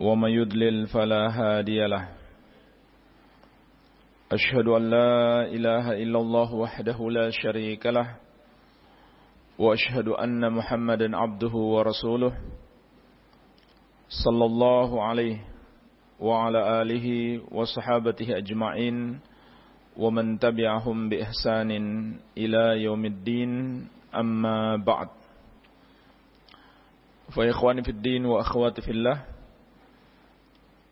ومن يضلل فلا هادي له. أشهد أن لا إله إلا الله وحده لا شريك له وأشهد أن محمدا عبده ورسوله صلى الله عليه وعلى آله وصحابته أجمعين ومن تبعهم بإحسان إلى يوم الدين أما بعد. فإخواني في الدين وأخواتي في الله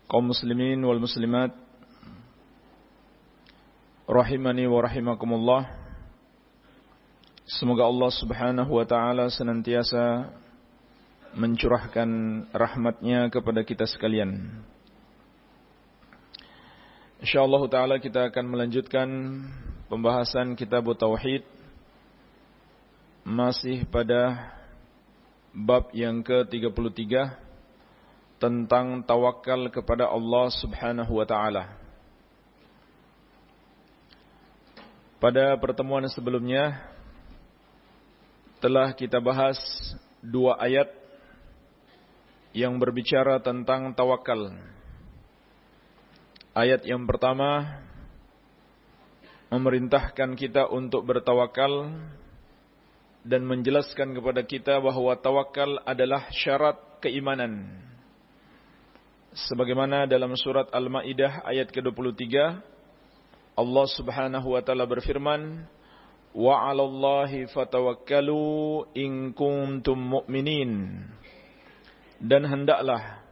kaum muslimin wal muslimat rahimani wa rahimakumullah. Semoga Allah Subhanahu wa taala senantiasa mencurahkan rahmatnya kepada kita sekalian. Insyaallah taala kita akan melanjutkan pembahasan kitab tauhid. Masih pada bab yang ke-33 tentang tawakal kepada Allah Subhanahu wa taala. Pada pertemuan sebelumnya telah kita bahas dua ayat yang berbicara tentang tawakal. Ayat yang pertama memerintahkan kita untuk bertawakal dan menjelaskan kepada kita bahwa tawakal adalah syarat keimanan sebagaimana dalam surat Al-Maidah ayat ke-23 Allah Subhanahu wa taala berfirman wa 'alallahi fatawakkalu in kuntum mu'minin. Dan hendaklah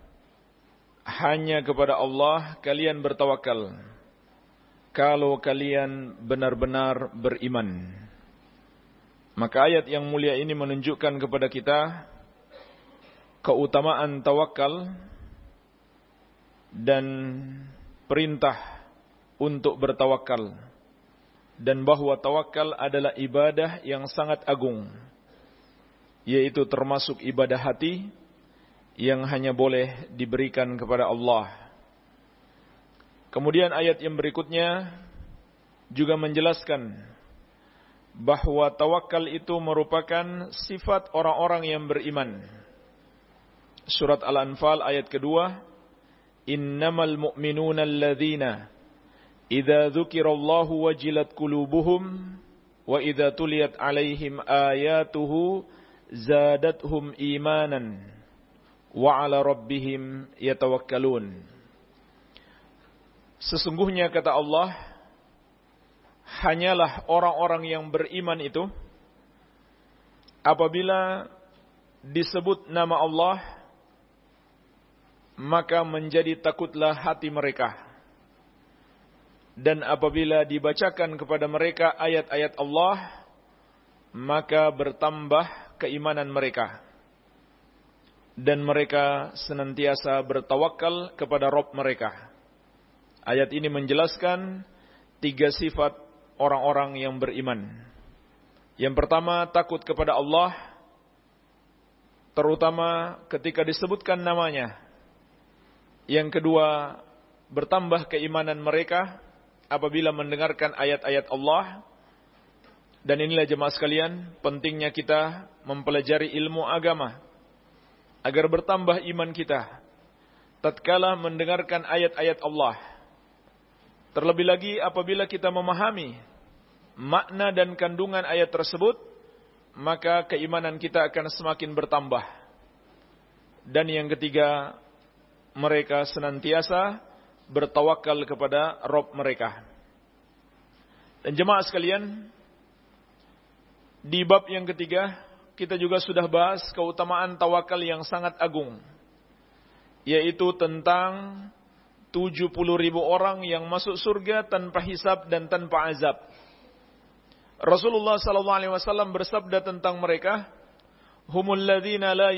hanya kepada Allah kalian bertawakal kalau kalian benar-benar beriman. Maka ayat yang mulia ini menunjukkan kepada kita keutamaan tawakal dan perintah untuk bertawakal dan bahwa tawakal adalah ibadah yang sangat agung yaitu termasuk ibadah hati yang hanya boleh diberikan kepada Allah. Kemudian ayat yang berikutnya juga menjelaskan bahwa tawakal itu merupakan sifat orang-orang yang beriman. Surat Al-Anfal ayat kedua innamal mu'minuna alladhina idza dzukirallahu wajilat qulubuhum wa idza tuliyat alaihim ayatuhu zadatuhum imanan wa ala rabbihim yatawakkalun Sesungguhnya kata Allah hanyalah orang-orang yang beriman itu apabila disebut nama Allah maka menjadi takutlah hati mereka. Dan apabila dibacakan kepada mereka ayat-ayat Allah, maka bertambah keimanan mereka. Dan mereka senantiasa bertawakal kepada Rob mereka. Ayat ini menjelaskan tiga sifat orang-orang yang beriman. Yang pertama, takut kepada Allah, terutama ketika disebutkan namanya yang kedua, bertambah keimanan mereka apabila mendengarkan ayat-ayat Allah. Dan inilah jemaah sekalian, pentingnya kita mempelajari ilmu agama agar bertambah iman kita tatkala mendengarkan ayat-ayat Allah. Terlebih lagi apabila kita memahami makna dan kandungan ayat tersebut, maka keimanan kita akan semakin bertambah. Dan yang ketiga, mereka senantiasa bertawakal kepada Rob mereka. Dan jemaah sekalian, di bab yang ketiga, kita juga sudah bahas keutamaan tawakal yang sangat agung. Yaitu tentang 70 ribu orang yang masuk surga tanpa hisab dan tanpa azab. Rasulullah SAW bersabda tentang mereka, Humul ladhina la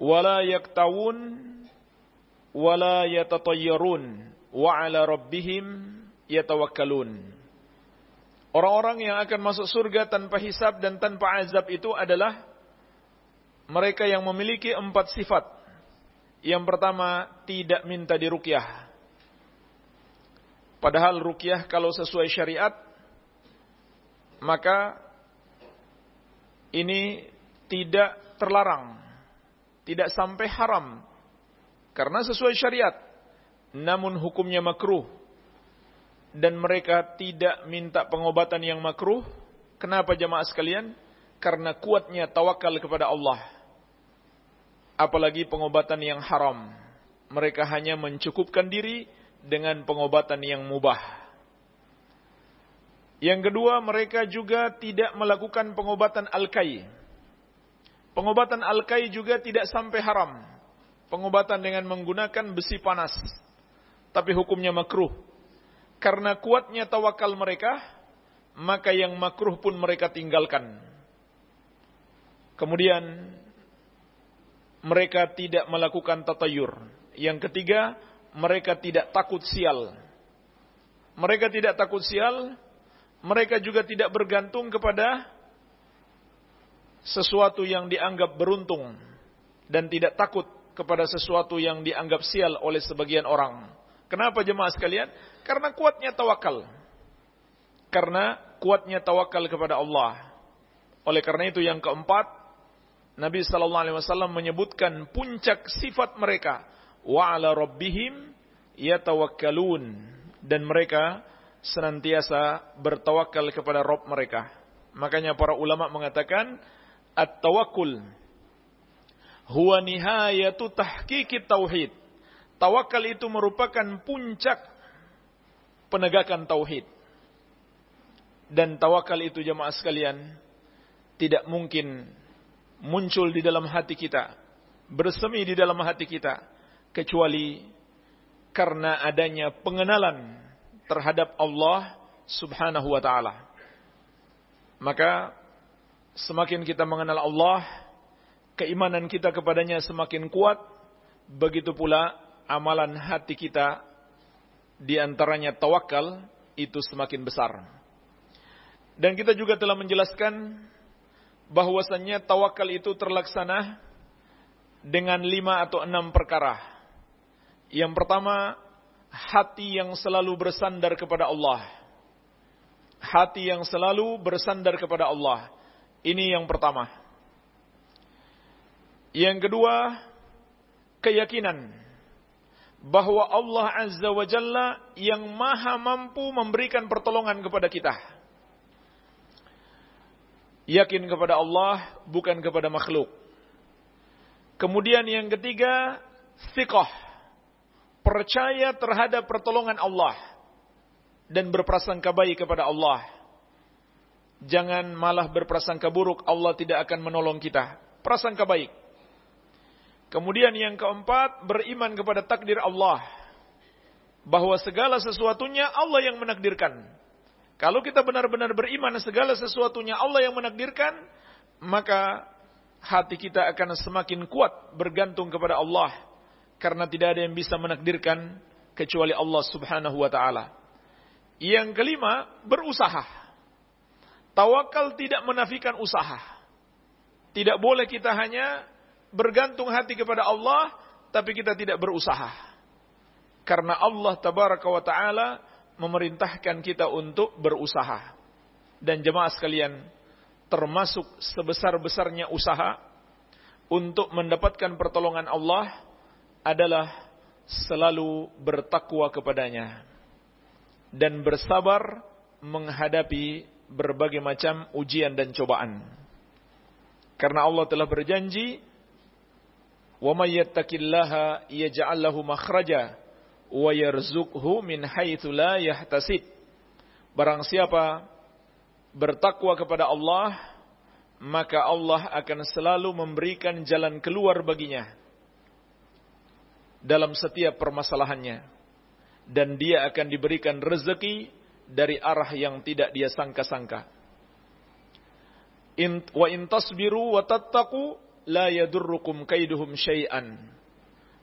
wala yaktawun wala yatatayyarun wa ala rabbihim yatawakkalun. Orang-orang yang akan masuk surga tanpa hisab dan tanpa azab itu adalah mereka yang memiliki empat sifat. Yang pertama, tidak minta dirukyah. Padahal rukyah kalau sesuai syariat, maka ini tidak terlarang, tidak sampai haram. Karena sesuai syariat, namun hukumnya makruh. Dan mereka tidak minta pengobatan yang makruh. Kenapa jemaah sekalian? Karena kuatnya tawakal kepada Allah. Apalagi pengobatan yang haram. Mereka hanya mencukupkan diri dengan pengobatan yang mubah. Yang kedua, mereka juga tidak melakukan pengobatan al-kai. Pengobatan al-kai juga tidak sampai haram. Pengobatan dengan menggunakan besi panas. Tapi hukumnya makruh. Karena kuatnya tawakal mereka, maka yang makruh pun mereka tinggalkan. Kemudian, mereka tidak melakukan tatayur. Yang ketiga, mereka tidak takut sial. Mereka tidak takut sial, mereka juga tidak bergantung kepada sesuatu yang dianggap beruntung dan tidak takut kepada sesuatu yang dianggap sial oleh sebagian orang. Kenapa jemaah sekalian? Karena kuatnya tawakal. Karena kuatnya tawakal kepada Allah. Oleh karena itu yang keempat, Nabi sallallahu alaihi wasallam menyebutkan puncak sifat mereka wa ala rabbihim yatawakkalun dan mereka senantiasa bertawakal kepada Rob mereka. Makanya para ulama mengatakan at-tawakkul huwa nihayatu tahqiqi tauhid. Tawakal itu merupakan puncak penegakan tauhid. Dan tawakal itu jemaah sekalian tidak mungkin muncul di dalam hati kita, bersemi di dalam hati kita kecuali karena adanya pengenalan terhadap Allah Subhanahu wa taala. Maka semakin kita mengenal Allah, keimanan kita kepadanya semakin kuat, begitu pula amalan hati kita di antaranya tawakal itu semakin besar. Dan kita juga telah menjelaskan bahwasannya tawakal itu terlaksana dengan lima atau enam perkara. Yang pertama, hati yang selalu bersandar kepada Allah. Hati yang selalu bersandar kepada Allah. Ini yang pertama. Yang kedua, keyakinan bahwa Allah Azza wa Jalla yang maha mampu memberikan pertolongan kepada kita. Yakin kepada Allah, bukan kepada makhluk. Kemudian yang ketiga, thiqah percaya terhadap pertolongan Allah dan berprasangka baik kepada Allah. Jangan malah berprasangka buruk Allah tidak akan menolong kita. Prasangka baik. Kemudian yang keempat, beriman kepada takdir Allah. Bahwa segala sesuatunya Allah yang menakdirkan. Kalau kita benar-benar beriman segala sesuatunya Allah yang menakdirkan, maka hati kita akan semakin kuat bergantung kepada Allah karena tidak ada yang bisa menakdirkan kecuali Allah Subhanahu wa taala. Yang kelima, berusaha. Tawakal tidak menafikan usaha. Tidak boleh kita hanya bergantung hati kepada Allah tapi kita tidak berusaha. Karena Allah tabaraka wa taala memerintahkan kita untuk berusaha. Dan jemaah sekalian, termasuk sebesar-besarnya usaha untuk mendapatkan pertolongan Allah adalah selalu bertakwa kepadanya dan bersabar menghadapi berbagai macam ujian dan cobaan. Karena Allah telah berjanji, "Wa may yattaqillaha yaj'al lahu makhraja wa yarzuqhu min haitsu la yahtasib." Barang siapa bertakwa kepada Allah, maka Allah akan selalu memberikan jalan keluar baginya dalam setiap permasalahannya dan dia akan diberikan rezeki dari arah yang tidak dia sangka-sangka. Wa in tasbiru wa tattaqu la yadurrukum kaiduhum syai'an.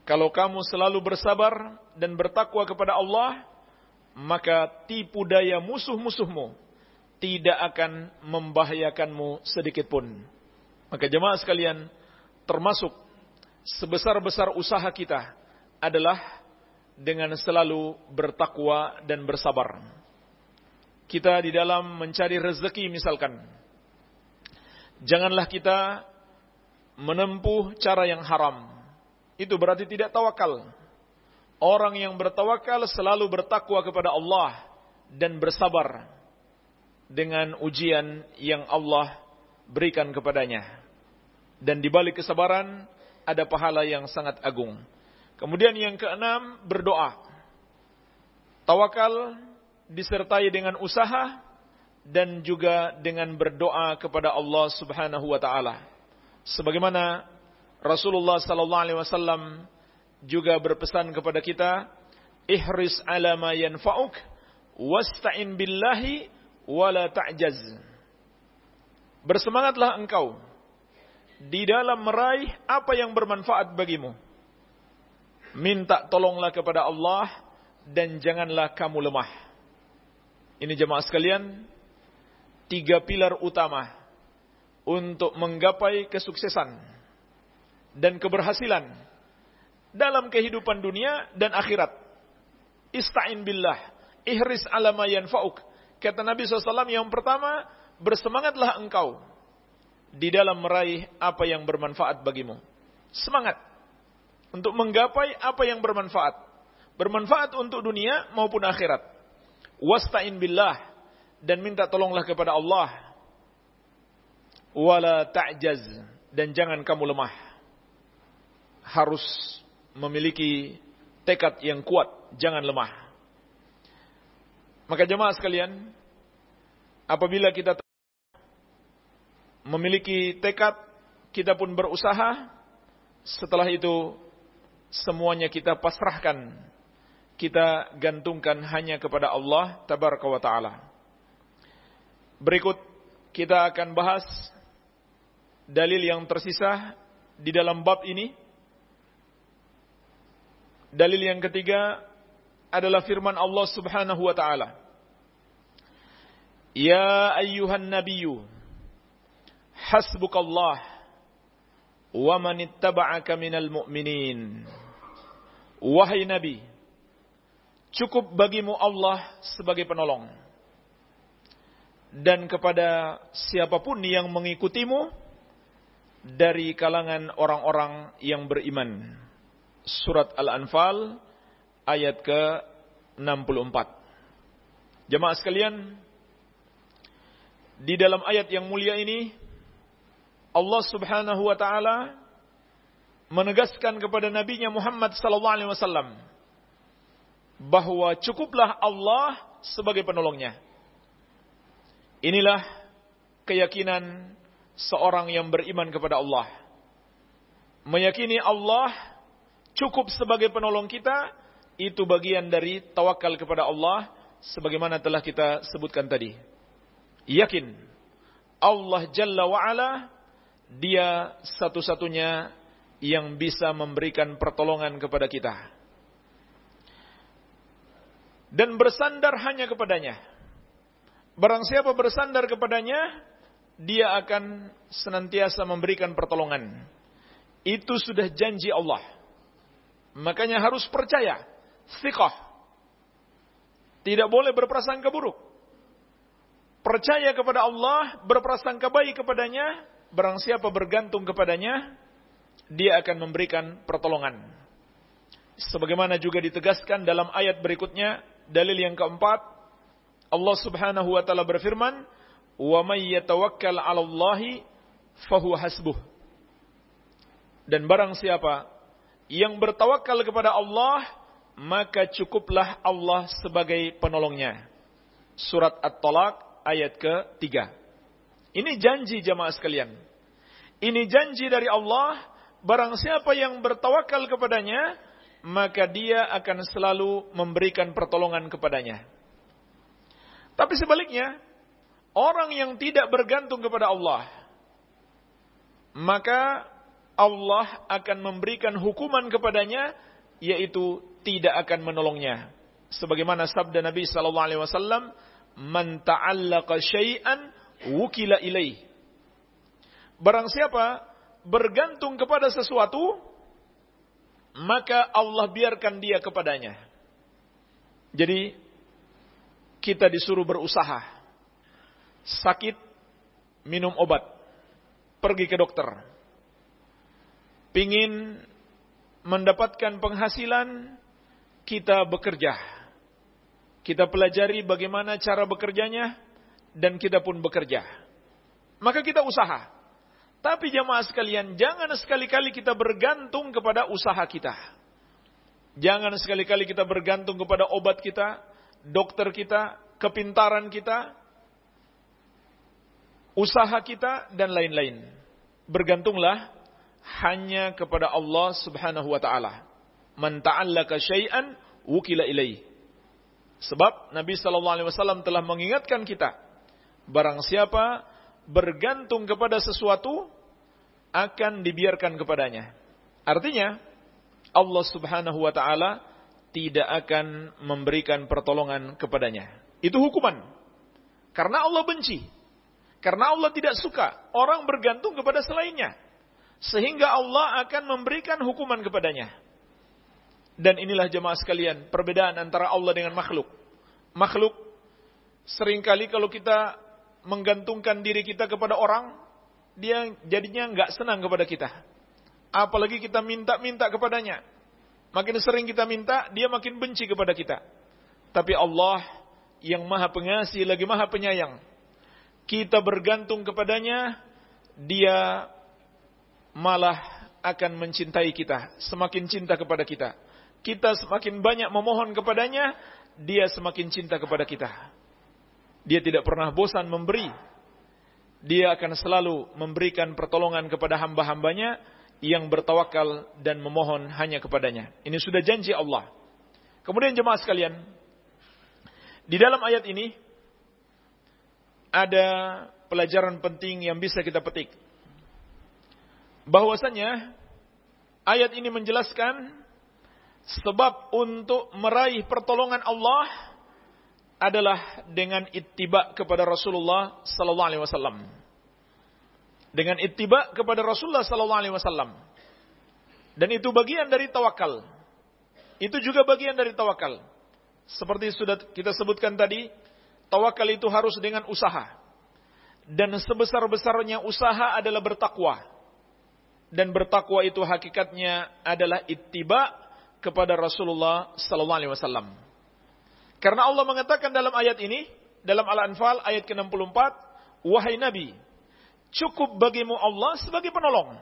Kalau kamu selalu bersabar dan bertakwa kepada Allah, maka tipu daya musuh-musuhmu tidak akan membahayakanmu sedikit pun. Maka jemaah sekalian, termasuk sebesar-besar usaha kita adalah dengan selalu bertakwa dan bersabar. Kita di dalam mencari rezeki misalkan, janganlah kita menempuh cara yang haram. Itu berarti tidak tawakal. Orang yang bertawakal selalu bertakwa kepada Allah dan bersabar dengan ujian yang Allah berikan kepadanya. Dan di balik kesabaran ada pahala yang sangat agung. Kemudian yang keenam, berdoa. Tawakal disertai dengan usaha dan juga dengan berdoa kepada Allah Subhanahu wa taala. Sebagaimana Rasulullah sallallahu alaihi wasallam juga berpesan kepada kita, "Ihris ala ma yanfa'uk wasta'in billahi wala ta'jaz. Bersemangatlah engkau di dalam meraih apa yang bermanfaat bagimu. Minta tolonglah kepada Allah dan janganlah kamu lemah. Ini jemaah sekalian, tiga pilar utama untuk menggapai kesuksesan dan keberhasilan dalam kehidupan dunia dan akhirat. Ista'in billah, ihris ala ma yanfa'uk Kata Nabi SAW yang pertama, bersemangatlah engkau di dalam meraih apa yang bermanfaat bagimu. Semangat untuk menggapai apa yang bermanfaat. Bermanfaat untuk dunia maupun akhirat. Wasta'in billah dan minta tolonglah kepada Allah. Wala ta'jaz dan jangan kamu lemah. Harus memiliki tekad yang kuat, jangan lemah. Maka jemaah sekalian, apabila kita memiliki tekad, kita pun berusaha, setelah itu semuanya kita pasrahkan, kita gantungkan hanya kepada Allah tabaraka wa taala. Berikut kita akan bahas dalil yang tersisa di dalam bab ini. Dalil yang ketiga adalah firman Allah Subhanahu wa taala. Ya ayyuhan nabiyyu hasbukallah wa man ittaba'aka minal mu'minin. Wahai nabi, cukup bagimu Allah sebagai penolong. Dan kepada siapa pun yang mengikutimu dari kalangan orang-orang yang beriman. Surat Al-Anfal ayat ke-64. Jemaah sekalian, di dalam ayat yang mulia ini Allah Subhanahu wa taala menegaskan kepada nabinya Muhammad sallallahu alaihi wasallam bahwa cukuplah Allah sebagai penolongnya. Inilah keyakinan seorang yang beriman kepada Allah. Meyakini Allah cukup sebagai penolong kita itu bagian dari tawakal kepada Allah sebagaimana telah kita sebutkan tadi. Yakin Allah Jalla wa ala dia satu-satunya yang bisa memberikan pertolongan kepada kita. Dan bersandar hanya kepadanya. Barang siapa bersandar kepadanya, dia akan senantiasa memberikan pertolongan. Itu sudah janji Allah. Makanya harus percaya Sikah. Tidak boleh berprasangka buruk. Percaya kepada Allah, berprasangka baik kepadanya, barang siapa bergantung kepadanya, dia akan memberikan pertolongan. Sebagaimana juga ditegaskan dalam ayat berikutnya, dalil yang keempat, Allah Subhanahu wa taala berfirman, "Wa may yatawakkal 'ala Allahi fahuwa hasbuh." Dan barang siapa yang bertawakal kepada Allah, maka cukuplah Allah sebagai penolongnya. Surat At-Talaq ayat ke-3. Ini janji jamaah sekalian. Ini janji dari Allah, barang siapa yang bertawakal kepadanya, maka dia akan selalu memberikan pertolongan kepadanya. Tapi sebaliknya, orang yang tidak bergantung kepada Allah, maka Allah akan memberikan hukuman kepadanya yaitu tidak akan menolongnya. Sebagaimana sabda Nabi sallallahu alaihi wasallam, "Man ta'allaqa syai'an wukila ilaih." Barang siapa bergantung kepada sesuatu, maka Allah biarkan dia kepadanya. Jadi kita disuruh berusaha. Sakit, minum obat. Pergi ke dokter. Pingin mendapatkan penghasilan, kita bekerja. Kita pelajari bagaimana cara bekerjanya, dan kita pun bekerja. Maka kita usaha. Tapi jamaah sekalian, jangan sekali-kali kita bergantung kepada usaha kita. Jangan sekali-kali kita bergantung kepada obat kita, dokter kita, kepintaran kita, usaha kita, dan lain-lain. Bergantunglah hanya kepada Allah subhanahu wa ta'ala. Man ta'allaka syai'an wukila ilaih. Sebab Nabi sallallahu alaihi wasallam telah mengingatkan kita, barang siapa bergantung kepada sesuatu akan dibiarkan kepadanya. Artinya, Allah Subhanahu wa taala tidak akan memberikan pertolongan kepadanya. Itu hukuman. Karena Allah benci. Karena Allah tidak suka orang bergantung kepada selainnya. Sehingga Allah akan memberikan hukuman kepadanya. Dan inilah jemaah sekalian, perbedaan antara Allah dengan makhluk. Makhluk, sering kali kalau kita menggantungkan diri kita kepada orang, dia jadinya nggak senang kepada kita. Apalagi kita minta-minta kepadanya. Makin sering kita minta, dia makin benci kepada kita. Tapi Allah yang maha pengasih lagi maha penyayang. Kita bergantung kepadanya, dia malah akan mencintai kita. Semakin cinta kepada kita. Kita semakin banyak memohon kepadanya, dia semakin cinta kepada kita. Dia tidak pernah bosan memberi. Dia akan selalu memberikan pertolongan kepada hamba-hambanya yang bertawakal dan memohon hanya kepadanya. Ini sudah janji Allah. Kemudian jemaah sekalian, di dalam ayat ini ada pelajaran penting yang bisa kita petik. Bahwasanya ayat ini menjelaskan sebab untuk meraih pertolongan Allah adalah dengan ittiba kepada Rasulullah sallallahu alaihi wasallam dengan ittiba kepada Rasulullah sallallahu alaihi wasallam. Dan itu bagian dari tawakal. Itu juga bagian dari tawakal. Seperti sudah kita sebutkan tadi, tawakal itu harus dengan usaha. Dan sebesar-besarnya usaha adalah bertakwa. Dan bertakwa itu hakikatnya adalah ittiba kepada Rasulullah sallallahu alaihi wasallam. Karena Allah mengatakan dalam ayat ini, dalam Al-Anfal ayat ke-64, wahai Nabi, cukup bagimu Allah sebagai penolong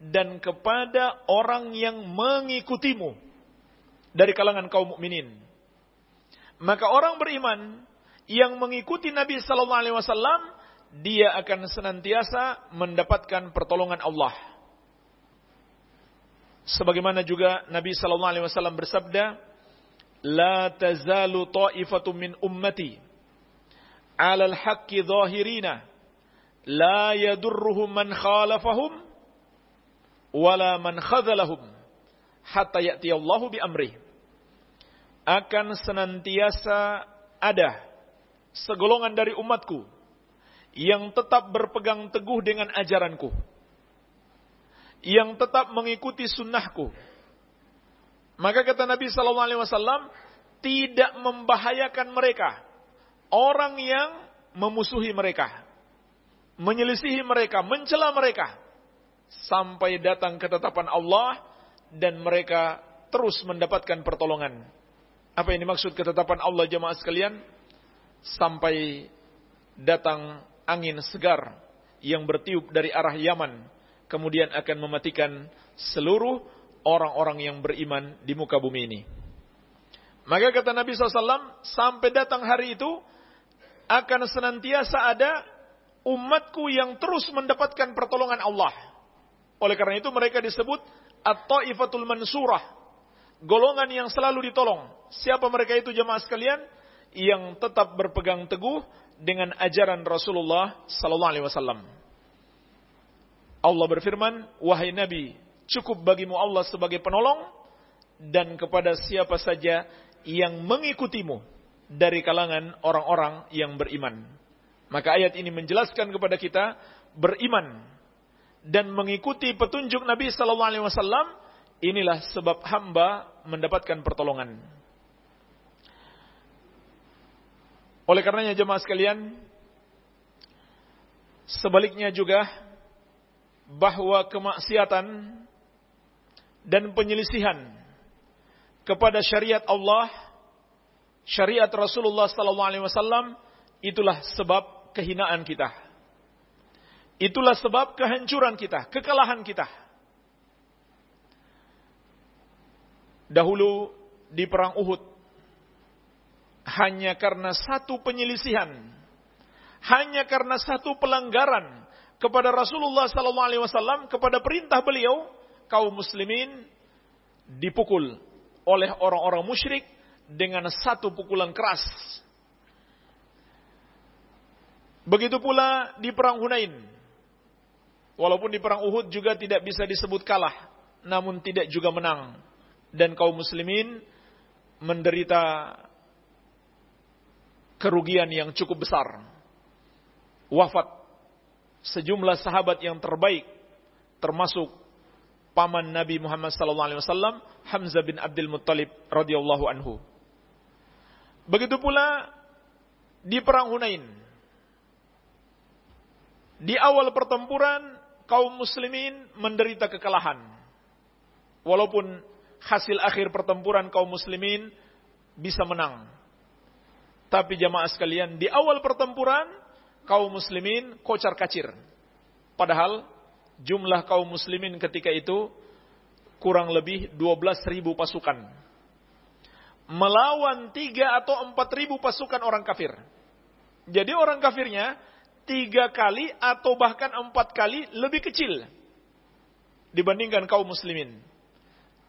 dan kepada orang yang mengikutimu dari kalangan kaum mukminin. Maka orang beriman yang mengikuti Nabi sallallahu alaihi wasallam dia akan senantiasa mendapatkan pertolongan Allah. Sebagaimana juga Nabi sallallahu alaihi wasallam bersabda, "La tazalu ta'ifatun min ummati 'ala al-haqqi dhahirina." la yadurruhum man khalafahum wala man khadhalahum hatta ya'ti Allahu bi amri akan senantiasa ada segolongan dari umatku yang tetap berpegang teguh dengan ajaranku yang tetap mengikuti sunnahku maka kata Nabi sallallahu alaihi wasallam tidak membahayakan mereka orang yang memusuhi mereka menyelisihi mereka, mencela mereka sampai datang ketetapan Allah dan mereka terus mendapatkan pertolongan. Apa yang dimaksud ketetapan Allah jemaah sekalian? Sampai datang angin segar yang bertiup dari arah Yaman, kemudian akan mematikan seluruh orang-orang yang beriman di muka bumi ini. Maka kata Nabi SAW, sampai datang hari itu, akan senantiasa ada umatku yang terus mendapatkan pertolongan Allah. Oleh karena itu mereka disebut At-Taifatul Mansurah. Golongan yang selalu ditolong. Siapa mereka itu jemaah sekalian? Yang tetap berpegang teguh dengan ajaran Rasulullah sallallahu alaihi wasallam. Allah berfirman, "Wahai Nabi, cukup bagimu Allah sebagai penolong dan kepada siapa saja yang mengikutimu dari kalangan orang-orang yang beriman." Maka ayat ini menjelaskan kepada kita beriman dan mengikuti petunjuk Nabi sallallahu alaihi wasallam inilah sebab hamba mendapatkan pertolongan. Oleh karenanya jemaah sekalian, sebaliknya juga bahwa kemaksiatan dan penyelisihan kepada syariat Allah, syariat Rasulullah wasallam itulah sebab kehinaan kita. Itulah sebab kehancuran kita, kekalahan kita. Dahulu di perang Uhud hanya karena satu penyelisihan, hanya karena satu pelanggaran kepada Rasulullah wasallam kepada perintah beliau, kaum muslimin dipukul oleh orang-orang musyrik dengan satu pukulan keras. Begitu pula di perang Hunain. Walaupun di perang Uhud juga tidak bisa disebut kalah, namun tidak juga menang. Dan kaum muslimin menderita kerugian yang cukup besar. Wafat sejumlah sahabat yang terbaik termasuk paman Nabi Muhammad sallallahu alaihi wasallam Hamzah bin Abdul Muttalib radhiyallahu anhu. Begitu pula di perang Hunain. Di awal pertempuran kaum muslimin menderita kekalahan. Walaupun hasil akhir pertempuran kaum muslimin bisa menang. Tapi jamaah sekalian, di awal pertempuran, kaum muslimin kocar kacir. Padahal, jumlah kaum muslimin ketika itu kurang lebih 12 ribu pasukan. Melawan 3 atau 4 ribu pasukan orang kafir. Jadi orang kafirnya tiga kali atau bahkan empat kali lebih kecil dibandingkan kaum muslimin.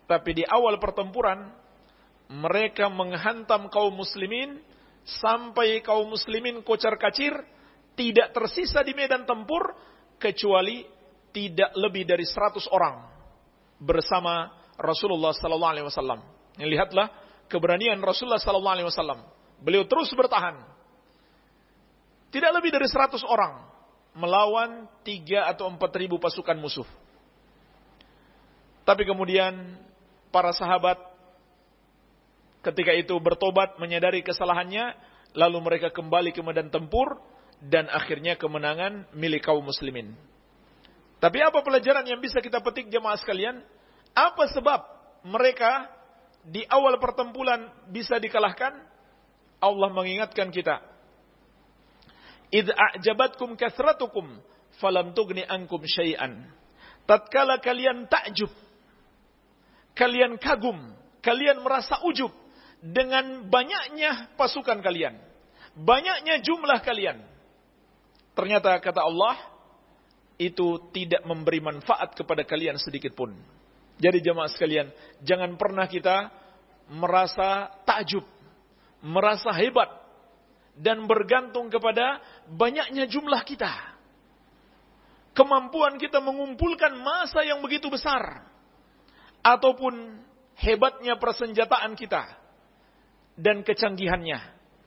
Tapi di awal pertempuran, mereka menghantam kaum muslimin sampai kaum muslimin kocar kacir, tidak tersisa di medan tempur, kecuali tidak lebih dari 100 orang bersama Rasulullah sallallahu alaihi wasallam. Lihatlah keberanian Rasulullah sallallahu alaihi wasallam. Beliau terus bertahan. Tidak lebih dari 100 orang melawan 3 atau 4 ribu pasukan musuh. Tapi kemudian para sahabat ketika itu bertobat menyadari kesalahannya, lalu mereka kembali ke medan tempur dan akhirnya kemenangan milik kaum muslimin. Tapi apa pelajaran yang bisa kita petik jemaah sekalian? Apa sebab mereka di awal pertempuran bisa dikalahkan? Allah mengingatkan kita. Id a'jabatkum kathratukum falam tugni ankum syai'an. Tatkala kalian takjub, kalian kagum, kalian merasa ujub dengan banyaknya pasukan kalian, banyaknya jumlah kalian. Ternyata kata Allah, itu tidak memberi manfaat kepada kalian sedikit pun. Jadi jemaah sekalian, jangan pernah kita merasa takjub, merasa hebat, dan bergantung kepada banyaknya jumlah kita. Kemampuan kita mengumpulkan masa yang begitu besar, ataupun hebatnya persenjataan kita dan kecanggihannya.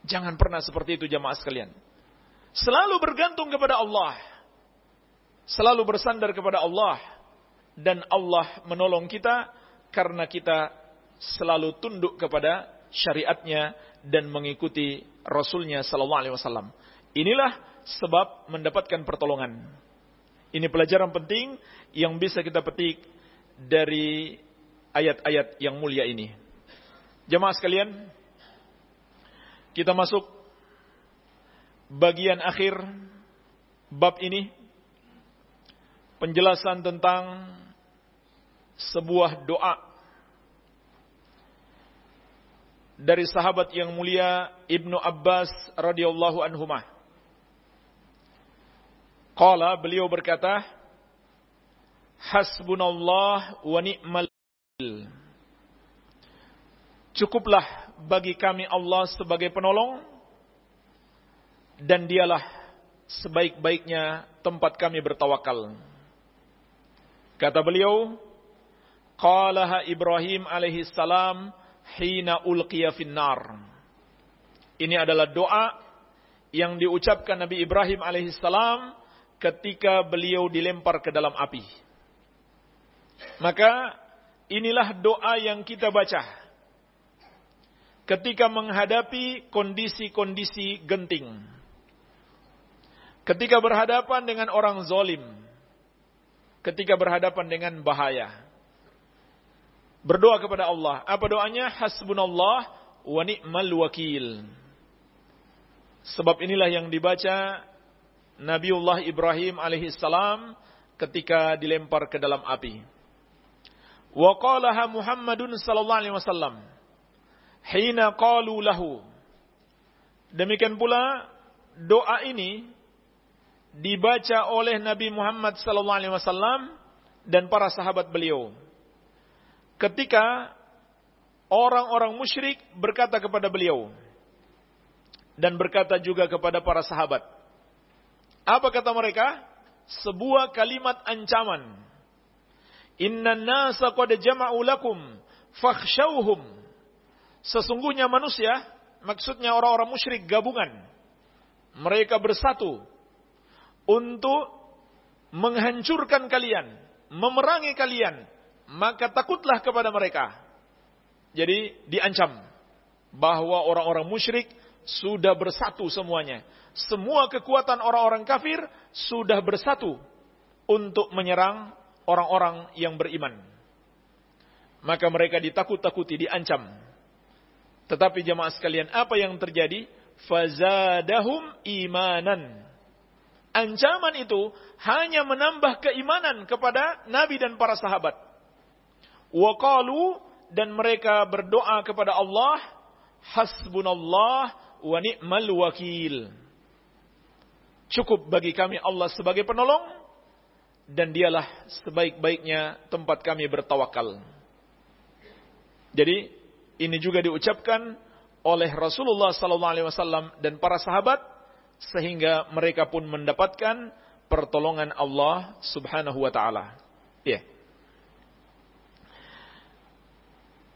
Jangan pernah seperti itu jamaah sekalian. Selalu bergantung kepada Allah. Selalu bersandar kepada Allah. Dan Allah menolong kita karena kita selalu tunduk kepada syariatnya dan mengikuti Rasulnya Sallallahu Alaihi Wasallam. Inilah sebab mendapatkan pertolongan. Ini pelajaran penting yang bisa kita petik dari ayat-ayat yang mulia ini. Jemaah sekalian, kita masuk bagian akhir bab ini. Penjelasan tentang sebuah doa dari sahabat yang mulia Ibnu Abbas radhiyallahu anhumah. Qala beliau berkata, Hasbunallah wa ni'mal Cukuplah bagi kami Allah sebagai penolong dan dialah sebaik-baiknya tempat kami bertawakal. Kata beliau, qalaha Ibrahim alaihi salam hina ulqiya finnar. Ini adalah doa yang diucapkan Nabi Ibrahim alaihi salam ketika beliau dilempar ke dalam api. Maka inilah doa yang kita baca ketika menghadapi kondisi-kondisi genting. Ketika berhadapan dengan orang zolim. Ketika berhadapan dengan bahaya. Berdoa kepada Allah. Apa doanya? Hasbunallah wa ni'mal wakil. Sebab inilah yang dibaca Nabiullah Ibrahim alaihissalam ketika dilempar ke dalam api. Wa qalaha Muhammadun sallallahu alaihi wasallam hina qalu lahu. Demikian pula doa ini dibaca oleh Nabi Muhammad wasallam dan para sahabat beliau. Ketika orang-orang musyrik berkata kepada beliau dan berkata juga kepada para sahabat. Apa kata mereka? Sebuah kalimat ancaman. Inna nasa qad jama'u lakum fakhshawhum Sesungguhnya manusia, maksudnya orang-orang musyrik gabungan. Mereka bersatu untuk menghancurkan kalian, memerangi kalian, maka takutlah kepada mereka. Jadi diancam bahwa orang-orang musyrik sudah bersatu semuanya. Semua kekuatan orang-orang kafir sudah bersatu untuk menyerang orang-orang yang beriman. Maka mereka ditakut-takuti, diancam. Tetapi jemaah sekalian, apa yang terjadi? Fazadahum imanan. Ancaman itu hanya menambah keimanan kepada Nabi dan para sahabat. Waqalu dan mereka berdoa kepada Allah, hasbunallah wa ni'mal wakil. Cukup bagi kami Allah sebagai penolong dan dialah sebaik-baiknya tempat kami bertawakal. Jadi ini juga diucapkan oleh Rasulullah sallallahu alaihi wasallam dan para sahabat sehingga mereka pun mendapatkan pertolongan Allah Subhanahu wa taala. Ya. Yeah.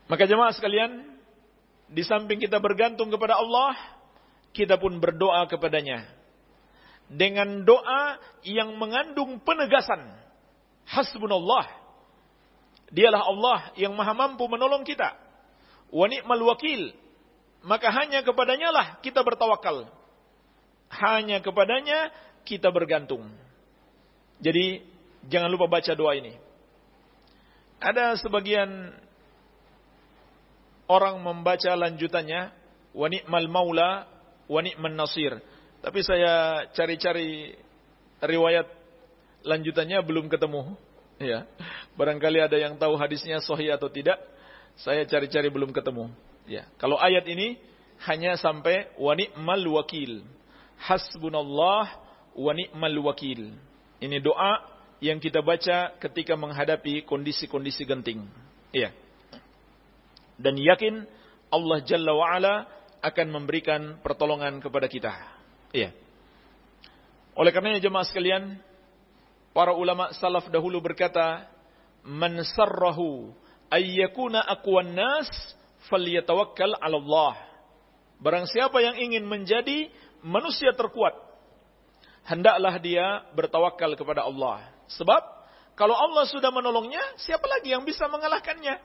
Maka jemaah sekalian, di samping kita bergantung kepada Allah, kita pun berdoa kepadanya. Dengan doa yang mengandung penegasan. Hasbunallah. Dialah Allah yang maha mampu menolong kita wa ni'mal wakil. Maka hanya kepadanya lah kita bertawakal. Hanya kepadanya kita bergantung. Jadi jangan lupa baca doa ini. Ada sebagian orang membaca lanjutannya wa ni'mal maula wa ni'man nasir. Tapi saya cari-cari riwayat lanjutannya belum ketemu. Ya. Barangkali ada yang tahu hadisnya sahih atau tidak. Saya cari-cari belum ketemu. Ya, kalau ayat ini hanya sampai wa ni'mal wakil. Hasbunallah wa ni'mal wakil. Ini doa yang kita baca ketika menghadapi kondisi-kondisi genting. Iya. Dan yakin Allah Jalla wa Ala akan memberikan pertolongan kepada kita. Iya. Oleh karenanya jemaah sekalian, para ulama salaf dahulu berkata, "Man sarrahu ayyakuna aqwan nas falyatawakkal 'ala Allah. Barang siapa yang ingin menjadi manusia terkuat, hendaklah dia bertawakal kepada Allah. Sebab kalau Allah sudah menolongnya, siapa lagi yang bisa mengalahkannya?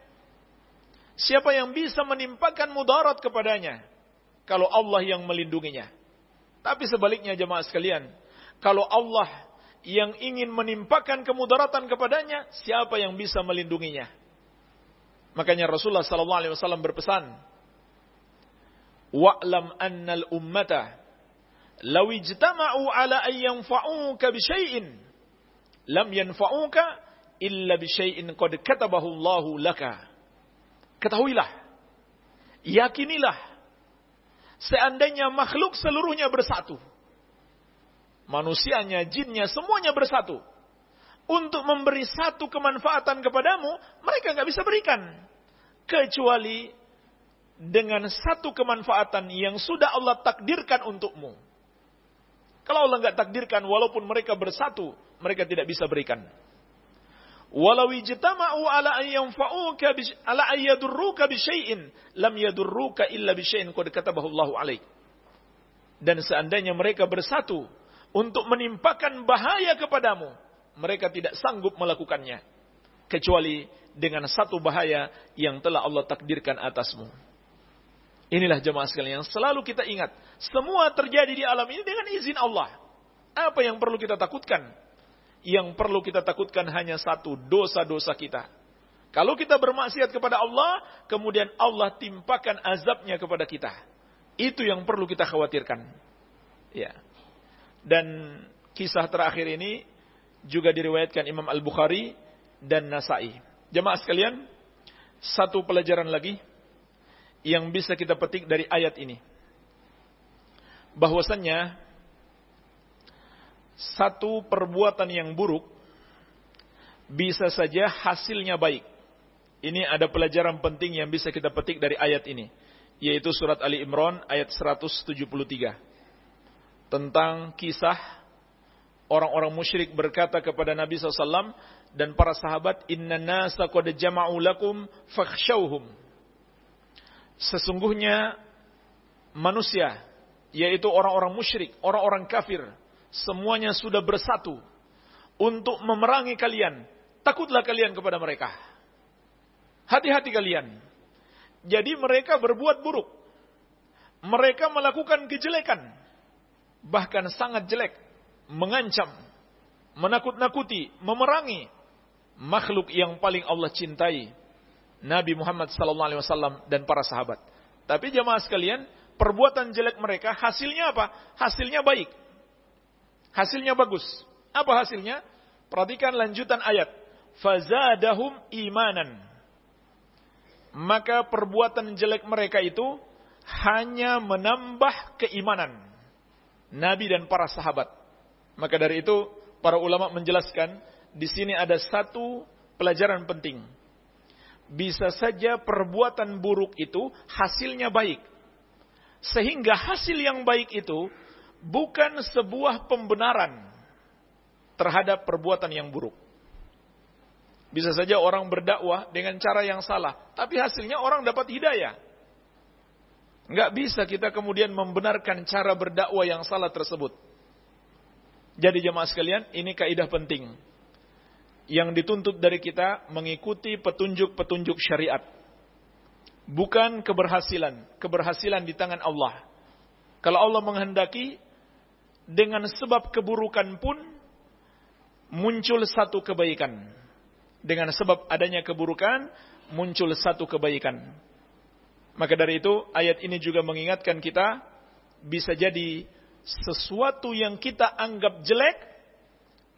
Siapa yang bisa menimpakan mudarat kepadanya? Kalau Allah yang melindunginya. Tapi sebaliknya jemaah sekalian, kalau Allah yang ingin menimpakan kemudaratan kepadanya, siapa yang bisa melindunginya? Makanya Rasulullah sallallahu alaihi wasallam berpesan, "Wa'lam annal ummata law ala an yanfa'uka bi lam yanfa'uka illa bi qad katabahu Allahu laka." Ketahuilah, yakinilah seandainya makhluk seluruhnya bersatu, manusianya, jinnya, semuanya bersatu untuk memberi satu kemanfaatan kepadamu, mereka nggak bisa berikan. Kecuali dengan satu kemanfaatan yang sudah Allah takdirkan untukmu. Kalau Allah nggak takdirkan, walaupun mereka bersatu, mereka tidak bisa berikan. Walau ijtama'u ala an yanfa'uka ala an yadurruka bi syai'in lam yadurruka illa bi syai'in qad katabahu Allah 'alaik. Dan seandainya mereka bersatu untuk menimpakan bahaya kepadamu, mereka tidak sanggup melakukannya kecuali dengan satu bahaya yang telah Allah takdirkan atasmu. Inilah jemaah sekalian yang selalu kita ingat. Semua terjadi di alam ini dengan izin Allah. Apa yang perlu kita takutkan? Yang perlu kita takutkan hanya satu, dosa-dosa kita. Kalau kita bermaksiat kepada Allah, kemudian Allah timpakan azabnya kepada kita. Itu yang perlu kita khawatirkan. Ya. Dan kisah terakhir ini juga diriwayatkan Imam Al-Bukhari dan Nasai. Jemaah sekalian, satu pelajaran lagi yang bisa kita petik dari ayat ini. Bahwasannya satu perbuatan yang buruk bisa saja hasilnya baik. Ini ada pelajaran penting yang bisa kita petik dari ayat ini, yaitu surat Ali Imran ayat 173. Tentang kisah orang-orang musyrik berkata kepada Nabi SAW dan para sahabat, Inna nasa jama'u. Sesungguhnya manusia, yaitu orang-orang musyrik, orang-orang kafir, semuanya sudah bersatu untuk memerangi kalian. Takutlah kalian kepada mereka. Hati-hati kalian. Jadi mereka berbuat buruk. Mereka melakukan kejelekan. Bahkan sangat jelek. Mengancam. Menakut-nakuti. Memerangi. Makhluk yang paling Allah cintai. Nabi Muhammad SAW dan para sahabat. Tapi jemaah sekalian, perbuatan jelek mereka hasilnya apa? Hasilnya baik. Hasilnya bagus. Apa hasilnya? Perhatikan lanjutan ayat. Fazadahum imanan. Maka perbuatan jelek mereka itu hanya menambah keimanan. Nabi dan para sahabat. Maka dari itu, para ulama menjelaskan, di sini ada satu pelajaran penting. Bisa saja perbuatan buruk itu hasilnya baik. Sehingga hasil yang baik itu bukan sebuah pembenaran terhadap perbuatan yang buruk. Bisa saja orang berdakwah dengan cara yang salah, tapi hasilnya orang dapat hidayah. Nggak bisa kita kemudian membenarkan cara berdakwah yang salah tersebut. Jadi jemaah sekalian, ini kaidah penting. Yang dituntut dari kita mengikuti petunjuk-petunjuk syariat. Bukan keberhasilan. Keberhasilan di tangan Allah. Kalau Allah menghendaki, dengan sebab keburukan pun muncul satu kebaikan. Dengan sebab adanya keburukan muncul satu kebaikan. Maka dari itu ayat ini juga mengingatkan kita bisa jadi sesuatu yang kita anggap jelek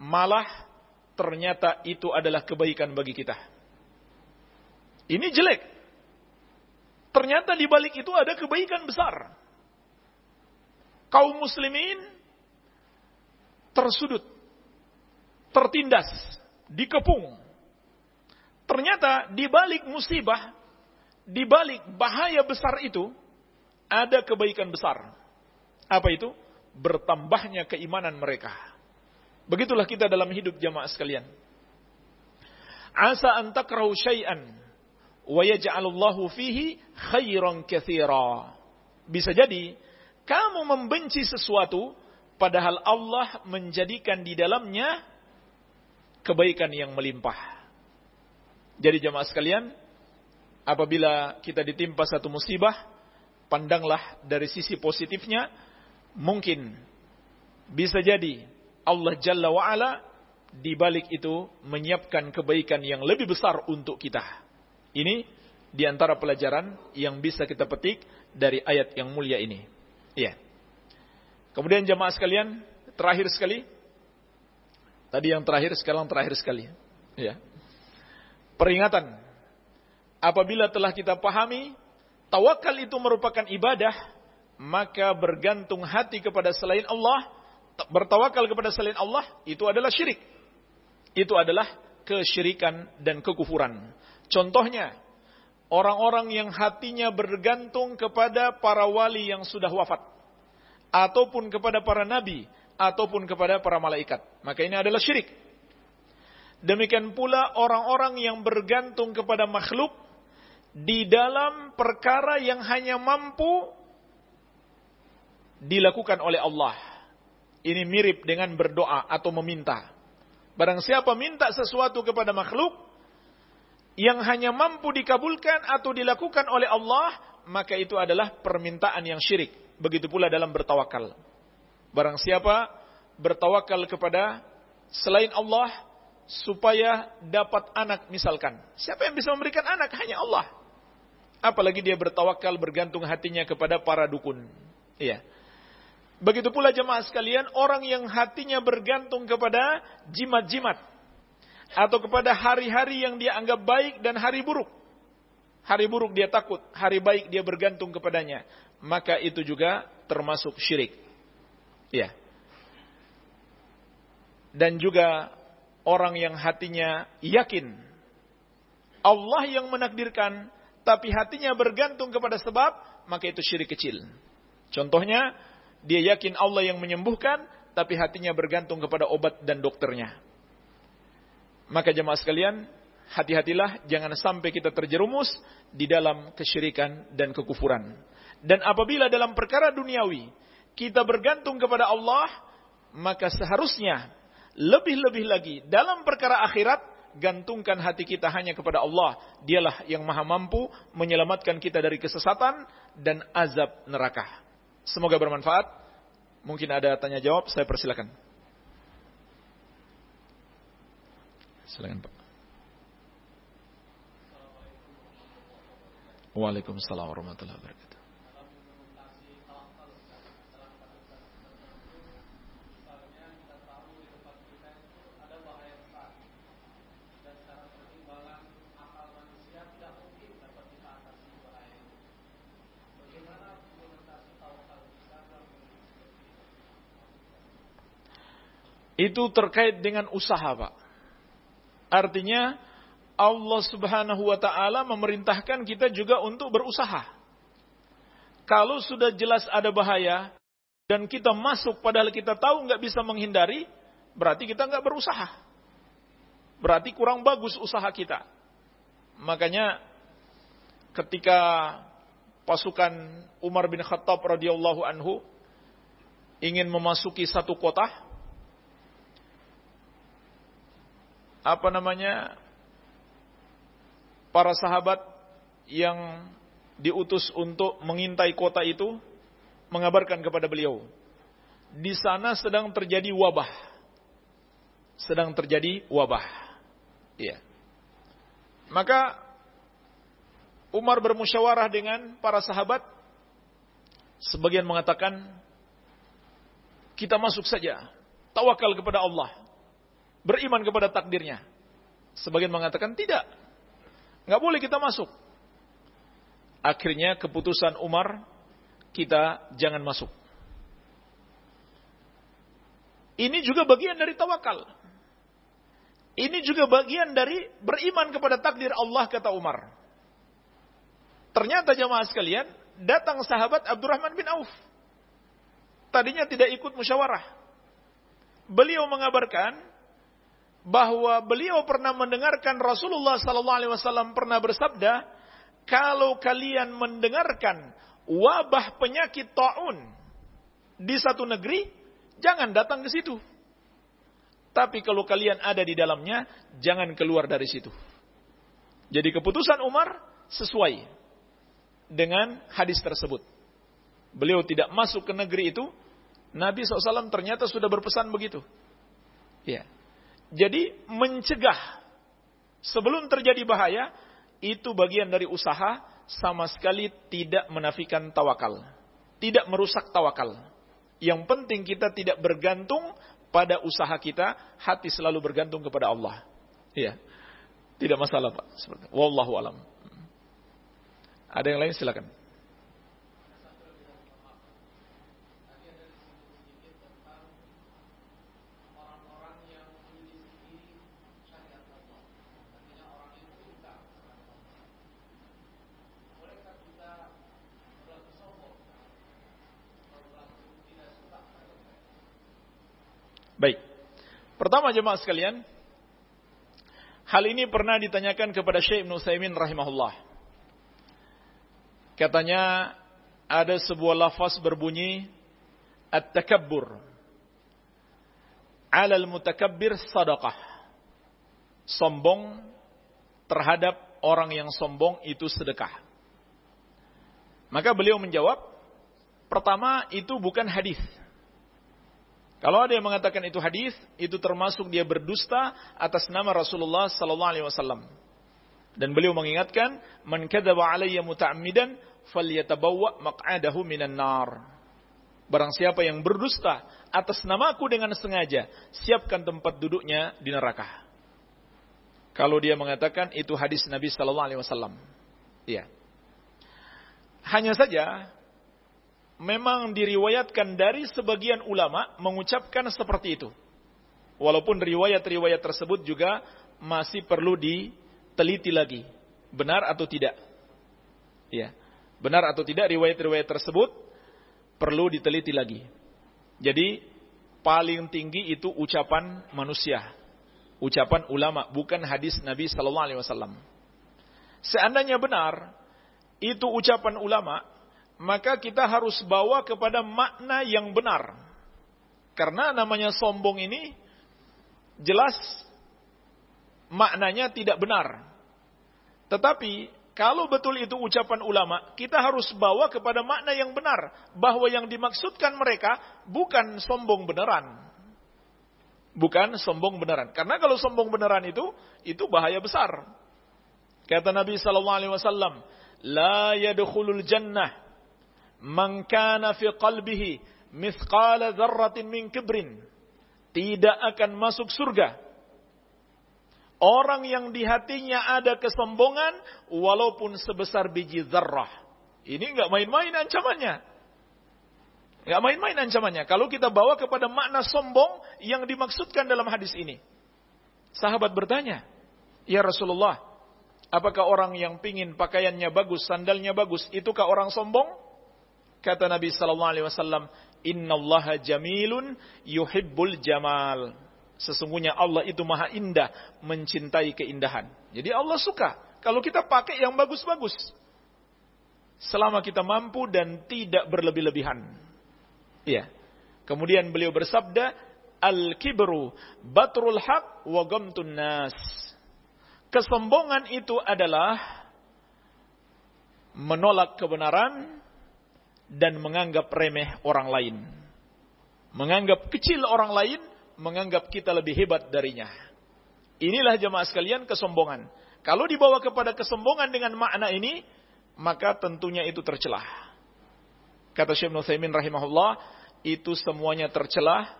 malah ternyata itu adalah kebaikan bagi kita. Ini jelek. Ternyata di balik itu ada kebaikan besar. Kaum muslimin tersudut, tertindas, dikepung. Ternyata di balik musibah, di balik bahaya besar itu, ada kebaikan besar. Apa itu? Bertambahnya keimanan mereka. Begitulah kita dalam hidup jamaah sekalian. Asa an takrahu syai'an wa yaj'alullahu fihi khairan katsira. Bisa jadi kamu membenci sesuatu Padahal Allah menjadikan di dalamnya kebaikan yang melimpah. Jadi jemaah sekalian, apabila kita ditimpa satu musibah, pandanglah dari sisi positifnya, mungkin bisa jadi Allah Jalla wa'ala di balik itu menyiapkan kebaikan yang lebih besar untuk kita. Ini di antara pelajaran yang bisa kita petik dari ayat yang mulia ini. Iya. Kemudian jemaah sekalian, terakhir sekali. Tadi yang terakhir, sekarang terakhir sekali. Ya. Peringatan. Apabila telah kita pahami, tawakal itu merupakan ibadah, maka bergantung hati kepada selain Allah, bertawakal kepada selain Allah, itu adalah syirik. Itu adalah kesyirikan dan kekufuran. Contohnya, orang-orang yang hatinya bergantung kepada para wali yang sudah wafat ataupun kepada para nabi, ataupun kepada para malaikat. Maka ini adalah syirik. Demikian pula orang-orang yang bergantung kepada makhluk di dalam perkara yang hanya mampu dilakukan oleh Allah. Ini mirip dengan berdoa atau meminta. Barang siapa minta sesuatu kepada makhluk yang hanya mampu dikabulkan atau dilakukan oleh Allah, maka itu adalah permintaan yang syirik. Begitu pula dalam bertawakal. Barang siapa bertawakal kepada selain Allah, supaya dapat anak misalkan. Siapa yang bisa memberikan anak? Hanya Allah. Apalagi dia bertawakal bergantung hatinya kepada para dukun. Iya. Begitu pula jemaah sekalian, orang yang hatinya bergantung kepada jimat-jimat. Atau kepada hari-hari yang dia anggap baik dan hari buruk. Hari buruk dia takut, hari baik dia bergantung kepadanya. Maka itu juga termasuk syirik. Iya. Dan juga orang yang hatinya yakin Allah yang menakdirkan, tapi hatinya bergantung kepada sebab, maka itu syirik kecil. Contohnya, dia yakin Allah yang menyembuhkan, tapi hatinya bergantung kepada obat dan dokternya. Maka jemaah sekalian, hati-hatilah jangan sampai kita terjerumus di dalam kesyirikan dan kekufuran. Dan apabila dalam perkara duniawi kita bergantung kepada Allah, maka seharusnya lebih-lebih lagi dalam perkara akhirat, gantungkan hati kita hanya kepada Allah. Dialah yang maha mampu menyelamatkan kita dari kesesatan dan azab neraka. Semoga bermanfaat. Mungkin ada tanya jawab, saya persilakan. Silakan Pak. Waalaikumsalam warahmatullahi wabarakatuh. Itu terkait dengan usaha, Pak. Artinya Allah Subhanahu wa taala memerintahkan kita juga untuk berusaha. Kalau sudah jelas ada bahaya dan kita masuk padahal kita tahu nggak bisa menghindari, berarti kita nggak berusaha. Berarti kurang bagus usaha kita. Makanya ketika pasukan Umar bin Khattab radhiyallahu anhu ingin memasuki satu kota, apa namanya para sahabat yang diutus untuk mengintai kota itu mengabarkan kepada beliau di sana sedang terjadi wabah. Sedang terjadi wabah. Iya. Maka Umar bermusyawarah dengan para sahabat sebagian mengatakan kita masuk saja tawakal kepada Allah beriman kepada takdirnya. Sebagian mengatakan tidak. Nggak boleh kita masuk. Akhirnya keputusan Umar, kita jangan masuk. Ini juga bagian dari tawakal. Ini juga bagian dari beriman kepada takdir Allah, kata Umar. Ternyata jamaah sekalian, datang sahabat Abdurrahman bin Auf. Tadinya tidak ikut musyawarah. Beliau mengabarkan, bahwa beliau pernah mendengarkan Rasulullah sallallahu alaihi wasallam pernah bersabda, "Kalau kalian mendengarkan wabah penyakit taun di satu negeri, jangan datang ke situ. Tapi kalau kalian ada di dalamnya, jangan keluar dari situ." Jadi keputusan Umar sesuai dengan hadis tersebut. Beliau tidak masuk ke negeri itu. Nabi SAW ternyata sudah berpesan begitu. Ya. Jadi mencegah sebelum terjadi bahaya itu bagian dari usaha sama sekali tidak menafikan tawakal. Tidak merusak tawakal. Yang penting kita tidak bergantung pada usaha kita, hati selalu bergantung kepada Allah. Iya. Tidak masalah, Pak. Wallahu alam. Ada yang lain silakan. Baik. Pertama jemaah sekalian, Hal ini pernah ditanyakan kepada Syekh Ibn Utsaimin rahimahullah. Katanya ada sebuah lafaz berbunyi at-takabbur. 'Ala al-mutakabbir sadaqah. Sombong terhadap orang yang sombong itu sedekah. Maka beliau menjawab, pertama itu bukan hadis. Kalau ada yang mengatakan itu hadis, itu termasuk dia berdusta atas nama Rasulullah sallallahu alaihi wasallam. Dan beliau mengingatkan, "Man kadzaba alayya muta'ammidan falyatabawwa maq'adahu minan nar." Barang siapa yang berdusta atas namaku dengan sengaja, siapkan tempat duduknya di neraka. Kalau dia mengatakan itu hadis Nabi sallallahu alaihi wasallam. Iya. Hanya saja memang diriwayatkan dari sebagian ulama mengucapkan seperti itu. Walaupun riwayat-riwayat tersebut juga masih perlu diteliti lagi. Benar atau tidak? Ya. Benar atau tidak riwayat-riwayat tersebut perlu diteliti lagi. Jadi paling tinggi itu ucapan manusia. Ucapan ulama, bukan hadis Nabi sallallahu alaihi wasallam. Seandainya benar itu ucapan ulama, maka kita harus bawa kepada makna yang benar. Karena namanya sombong ini jelas maknanya tidak benar. Tetapi kalau betul itu ucapan ulama, kita harus bawa kepada makna yang benar. Bahwa yang dimaksudkan mereka bukan sombong beneran. Bukan sombong beneran. Karena kalau sombong beneran itu, itu bahaya besar. Kata Nabi SAW, La yadkhulul jannah man fi qalbihi mithqala dzarratin min kibrin tidak akan masuk surga. Orang yang di hatinya ada kesombongan walaupun sebesar biji zarrah ini enggak main-main ancamannya. Enggak main-main ancamannya. Kalau kita bawa kepada makna sombong yang dimaksudkan dalam hadis ini. Sahabat bertanya ya Rasulullah apakah orang yang pingin pakaiannya bagus sandalnya bagus itukah orang sombong Kata Nabi sallallahu alaihi wasallam, "Innallaha jamilun yuhibbul jamal." Sesungguhnya Allah itu maha indah, mencintai keindahan. Jadi Allah suka kalau kita pakai yang bagus-bagus. Selama kita mampu dan tidak berlebih-lebihan. Iya. Kemudian beliau bersabda, Al-kibru batrul haq wa gamtun nas. Kesombongan itu adalah menolak kebenaran dan menganggap remeh orang lain. Menganggap kecil orang lain, menganggap kita lebih hebat darinya. Inilah jemaah sekalian kesombongan. Kalau dibawa kepada kesombongan dengan makna ini, maka tentunya itu tercelah. Kata Syekh Nuthaimin rahimahullah, itu semuanya tercelah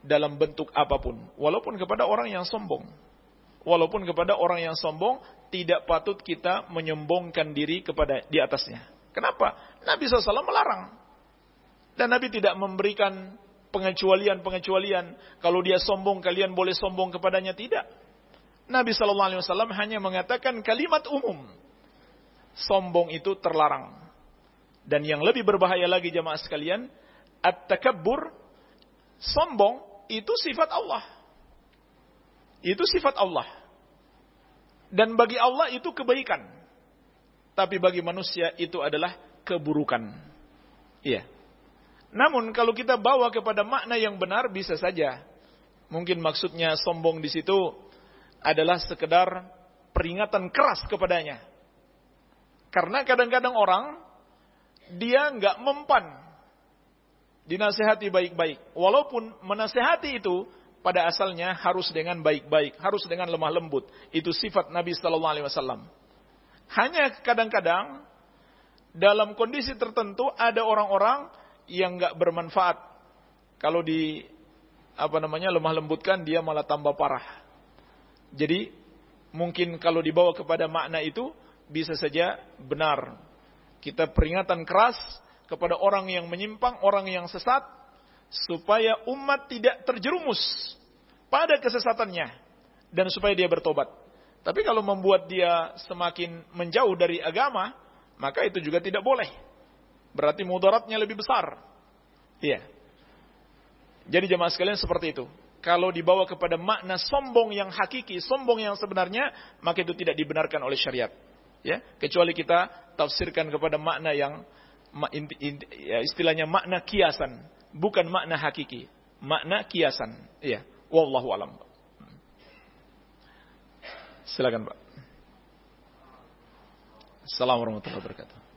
dalam bentuk apa pun. Walaupun kepada orang yang sombong. Walaupun kepada orang yang sombong, tidak patut kita menyombongkan diri kepada di atasnya. Kenapa? Nabi SAW melarang. Dan Nabi tidak memberikan pengecualian-pengecualian. Kalau dia sombong, kalian boleh sombong kepadanya. Tidak. Nabi SAW hanya mengatakan kalimat umum. Sombong itu terlarang. Dan yang lebih berbahaya lagi jamaah sekalian, at-takabbur, sombong, itu sifat Allah. Itu sifat Allah. Dan bagi Allah itu kebaikan tapi bagi manusia itu adalah keburukan. Iya. Namun kalau kita bawa kepada makna yang benar bisa saja. Mungkin maksudnya sombong di situ adalah sekedar peringatan keras kepadanya. Karena kadang-kadang orang dia nggak mempan dinasehati baik-baik. Walaupun menasehati itu pada asalnya harus dengan baik-baik, harus dengan lemah lembut. Itu sifat Nabi Sallallahu Alaihi Wasallam. Hanya kadang-kadang dalam kondisi tertentu ada orang-orang yang nggak bermanfaat. Kalau di apa namanya lemah lembutkan dia malah tambah parah. Jadi mungkin kalau dibawa kepada makna itu bisa saja benar. Kita peringatan keras kepada orang yang menyimpang, orang yang sesat supaya umat tidak terjerumus pada kesesatannya dan supaya dia bertobat. Tapi kalau membuat dia semakin menjauh dari agama, maka itu juga tidak boleh. Berarti mudaratnya lebih besar. Iya. Jadi jemaah sekalian seperti itu. kalau dibawa kepada makna sombong yang hakiki, sombong yang sebenarnya, maka itu tidak dibenarkan oleh syariat. Ya, kecuali kita tafsirkan kepada makna yang ya, istilahnya makna kiasan, bukan makna hakiki, makna kiasan. Ya, wallahu alam. Silakan, Pak. Assalamualaikum warahmatullahi wabarakatuh.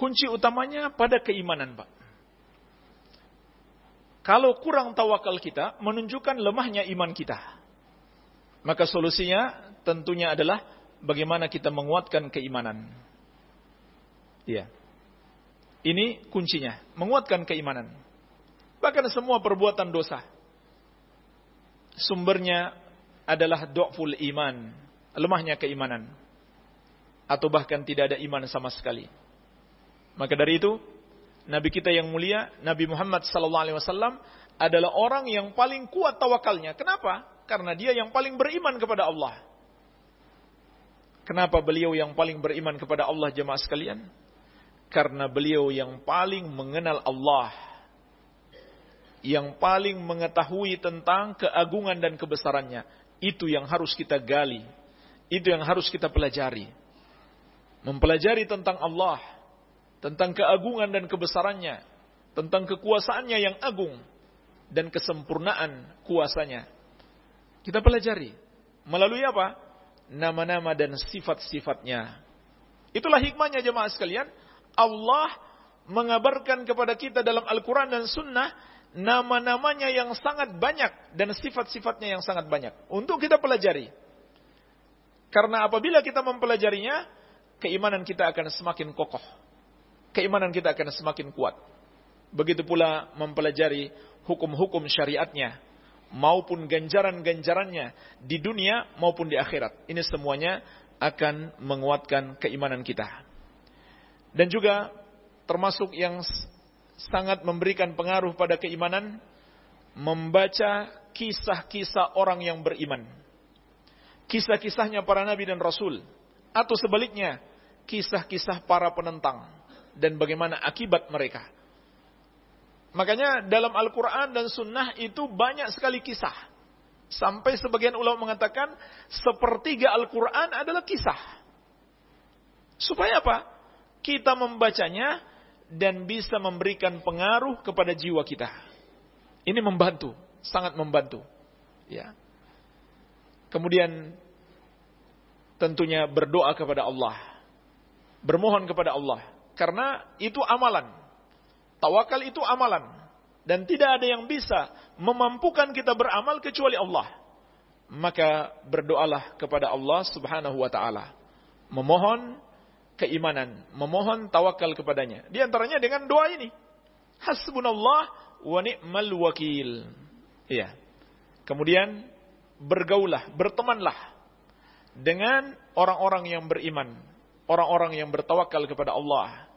Kunci utamanya pada keimanan, Pak. Kalau kurang tawakal kita, menunjukkan lemahnya iman kita. Maka solusinya tentunya adalah bagaimana kita menguatkan keimanan. Iya. Ini kuncinya, menguatkan keimanan. Bahkan semua perbuatan dosa. Sumbernya adalah do'ful iman, lemahnya keimanan. Atau bahkan tidak ada iman sama sekali. Maka dari itu, Nabi kita yang mulia, Nabi Muhammad wasallam adalah orang yang paling kuat tawakalnya. Kenapa? Karena dia yang paling beriman kepada Allah. Kenapa beliau yang paling beriman kepada Allah jemaah sekalian? Karena beliau yang paling mengenal Allah. Yang paling mengetahui tentang keagungan dan kebesarannya. Itu yang harus kita gali. Itu yang harus kita pelajari. Mempelajari tentang Allah tentang keagungan dan kebesarannya, tentang kekuasaannya yang agung dan kesempurnaan kuasanya. Kita pelajari melalui apa? Nama-nama dan sifat-sifatnya. Itulah hikmahnya jemaah sekalian. Allah mengabarkan kepada kita dalam Al-Quran dan Sunnah nama-namanya yang sangat banyak dan sifat-sifatnya yang sangat banyak untuk kita pelajari. Karena apabila kita mempelajarinya, keimanan kita akan semakin kokoh keimanan kita akan semakin kuat. Begitu pula mempelajari hukum-hukum syariatnya maupun ganjaran-ganjarannya di dunia maupun di akhirat. Ini semuanya akan menguatkan keimanan kita. Dan juga termasuk yang sangat memberikan pengaruh pada keimanan membaca kisah-kisah orang yang beriman. Kisah-kisahnya para nabi dan rasul atau sebaliknya kisah-kisah para penentang dan bagaimana akibat mereka. Makanya dalam Al-Quran dan Sunnah itu banyak sekali kisah. Sampai sebagian ulama mengatakan sepertiga Al-Quran adalah kisah. Supaya apa? Kita membacanya dan bisa memberikan pengaruh kepada jiwa kita. Ini membantu, sangat membantu. Ya. Kemudian tentunya berdoa kepada Allah. Bermohon kepada Allah karena itu amalan. Tawakal itu amalan. Dan tidak ada yang bisa memampukan kita beramal kecuali Allah. Maka berdoalah kepada Allah subhanahu wa ta'ala. Memohon keimanan. Memohon tawakal kepadanya. Di antaranya dengan doa ini. Hasbunallah wa ni'mal wakil. Iya. Kemudian bergaulah, bertemanlah dengan orang-orang yang beriman, orang-orang yang bertawakal kepada Allah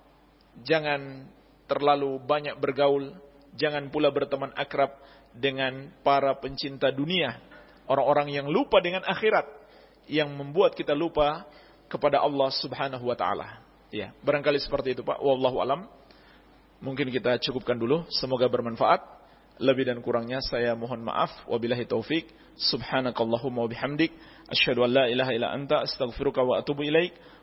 jangan terlalu banyak bergaul, jangan pula berteman akrab dengan para pencinta dunia, orang-orang yang lupa dengan akhirat, yang membuat kita lupa kepada Allah Subhanahu wa taala. Ya, barangkali seperti itu Pak. Wallahu alam. Mungkin kita cukupkan dulu, semoga bermanfaat. Lebih dan kurangnya saya mohon maaf. Wabillahi taufik. Subhanakallahumma wa bihamdik. Asyhadu an la ilaha illa anta astaghfiruka wa atubu ilaik.